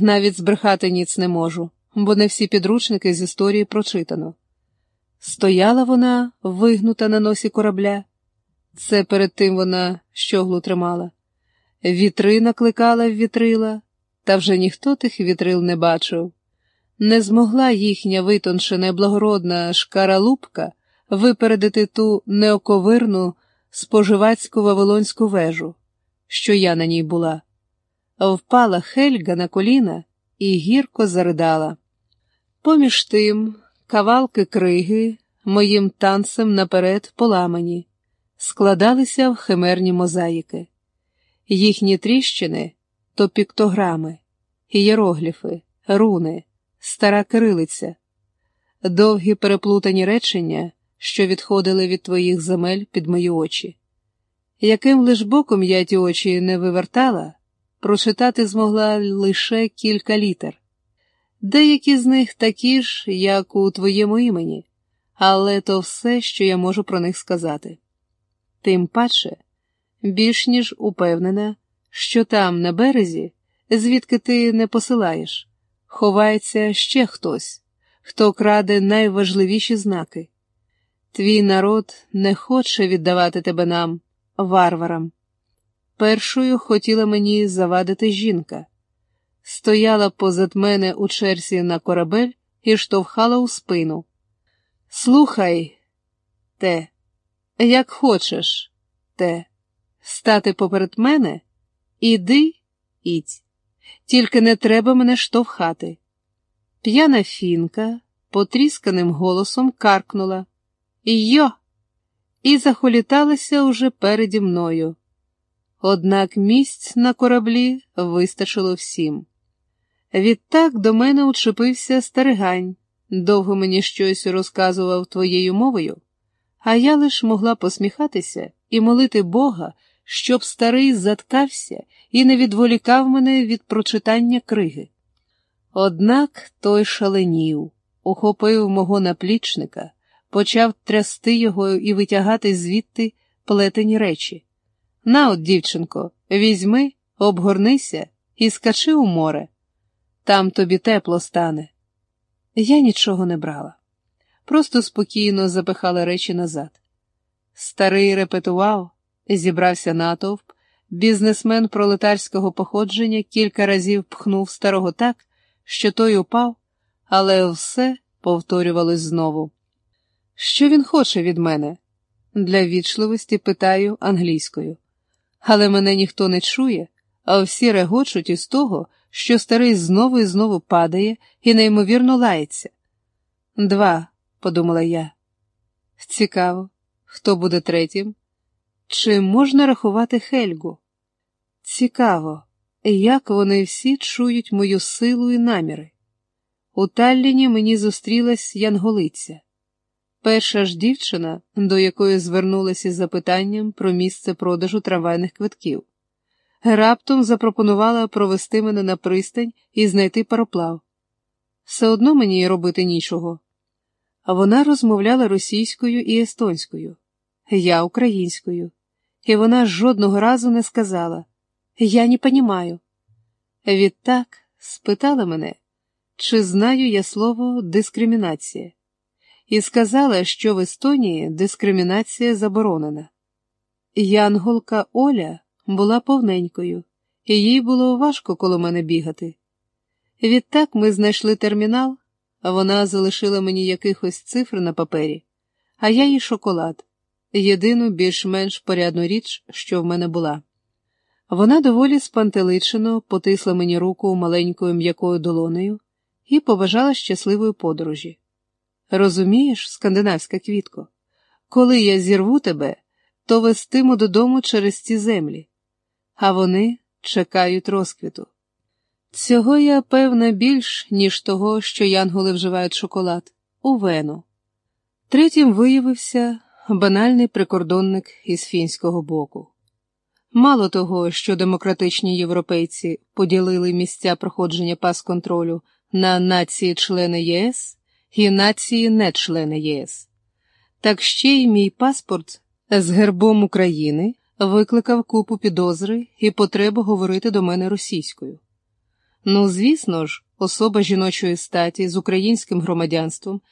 Навіть збрехати ніц не можу, бо не всі підручники з історії прочитано. Стояла вона, вигнута на носі корабля. Це перед тим вона щоглу тримала. Вітри накликала в вітрила, та вже ніхто тих вітрил не бачив. Не змогла їхня витончена благородна шкаралупка випередити ту неоковирну споживацьку вавилонську вежу, що я на ній була. Впала Хельга на коліна і гірко заридала. Поміж тим, кавалки криги моїм танцем наперед поламані, складалися в химерні мозаїки. Їхні тріщини то піктограми, ієрогліфи, руни, стара кирилиця, довгі переплутані речення, що відходили від твоїх земель під мої очі. Яким лиш боком я ті очі не вивертала, прочитати змогла лише кілька літер. Деякі з них такі ж, як у твоєму імені, але то все, що я можу про них сказати. Тим паче, більш ніж упевнена, що там, на березі, звідки ти не посилаєш, ховається ще хтось, хто краде найважливіші знаки. Твій народ не хоче віддавати тебе нам, варварам. Першою хотіла мені завадити жінка. Стояла позад мене у черзі на корабель і штовхала у спину. Слухай, те, як хочеш, те, стати поперед мене, іди, ідь, тільки не треба мене штовхати. П'яна фінка потрісканим голосом каркнула Йо! і захоліталася уже переді мною. Однак місць на кораблі вистачило всім. Відтак до мене учепився старигань, довго мені щось розказував твоєю мовою, а я лиш могла посміхатися і молити Бога, щоб старий заткався і не відволікав мене від прочитання криги. Однак той шаленів, ухопив мого наплічника, почав трясти його і витягати звідти плетені речі. На от, дівчинко, візьми, обгорнися і скачи у море. Там тобі тепло стане. Я нічого не брала, просто спокійно запихала речі назад. Старий репетував, зібрався натовп, бізнесмен пролетарського походження кілька разів пхнув старого так, що той упав, але все повторювалось знову. Що він хоче від мене? Для вічливості питаю англійською. Але мене ніхто не чує, а всі регочуть із того, що старий знову і знову падає і неймовірно лається. Два, подумала я. Цікаво, хто буде третім? Чи можна рахувати Хельгу? Цікаво, як вони всі чують мою силу і наміри. У Талліні мені зустрілась янголиця, перша ж дівчина, до якої звернулася із запитанням про місце продажу трамвайних квитків. Раптом запропонувала провести мене на пристань і знайти пароплав. Все одно мені робити нічого. Вона розмовляла російською і естонською, я українською, і вона жодного разу не сказала Я не понімаю. Відтак спитала мене, чи знаю я слово дискримінація, і сказала, що в Естонії дискримінація заборонена. Янголка Оля була повненькою, і їй було важко коло мене бігати. Відтак ми знайшли термінал, вона залишила мені якихось цифр на папері, а я їй шоколад, єдину більш-менш порядну річ, що в мене була. Вона доволі спантеличено потисла мені руку маленькою м'якою долонею і побажала щасливої подорожі. Розумієш, скандинавська квітко, коли я зірву тебе, то вестиму додому через ці землі а вони чекають розквіту. Цього я певна більш, ніж того, що янголи вживають шоколад, у вену. Третім виявився банальний прикордонник із фінського боку. Мало того, що демократичні європейці поділили місця проходження пас-контролю на нації-члени ЄС і нації не-члени ЄС, так ще й мій паспорт з гербом України викликав купу підозри і потребу говорити до мене російською. Ну, звісно ж, особа жіночої статі з українським громадянством